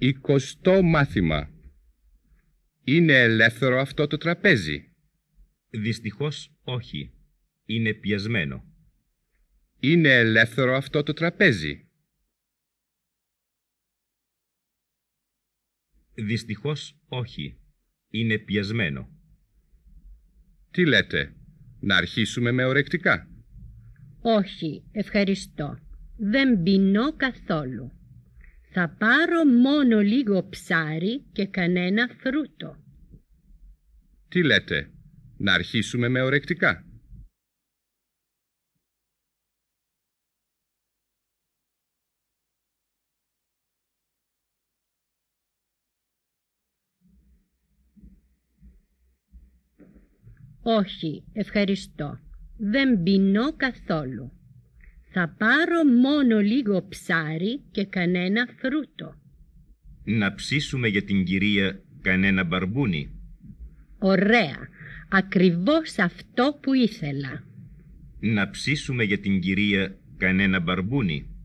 Εικοστό μάθημα. Είναι ελεύθερο αυτό το τραπέζι; Δυστυχώς όχι. Είναι πιασμένο. Είναι ελεύθερο αυτό το τραπέζι; Δυστυχώς όχι. Είναι πιασμένο. Τι λέτε, να αρχίσουμε με ορεκτικά; Όχι, ευχαριστώ. Δεν πεινώ καθόλου. Θα πάρω μόνο λίγο ψάρι και κανένα φρούτο. Τι λέτε, να αρχίσουμε με ορεκτικά; Όχι, ευχαριστώ. Δεν πεινώ καθόλου. Θα πάρω μόνο λίγο ψάρι και κανένα φρούτο. Να ψήσουμε για την κυρία κανένα μπαρμπούνι. Ωραία. Ακριβώς αυτό που ήθελα. Να ψήσουμε για την κυρία κανένα μπαρμπούνι.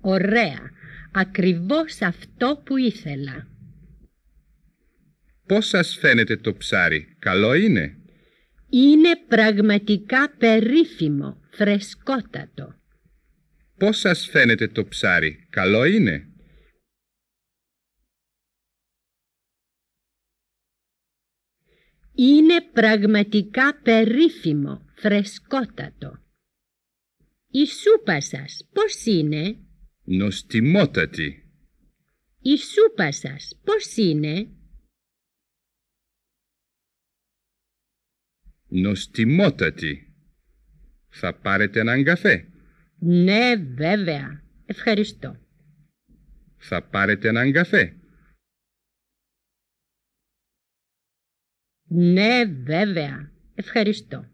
Ωραία. Ακριβώς αυτό που ήθελα. Πώς σας φαίνεται το ψάρι, καλό είναι; Είναι πραγματικά περίφημο, φρεσκότατο. Πώς σας φαίνεται το ψάρι, καλό είναι; Είναι πραγματικά περίφημο, φρεσκότατο. Η σούπα σας πώς είναι; Νοστιμότατη. Η σούπα σας πώς είναι; Νοστιμότατη. Θα πάρετε έναν καφέ. Ναι, βέβαια. Ευχαριστώ. Θα πάρετε έναν καφέ. Ναι, βέβαια. Ευχαριστώ.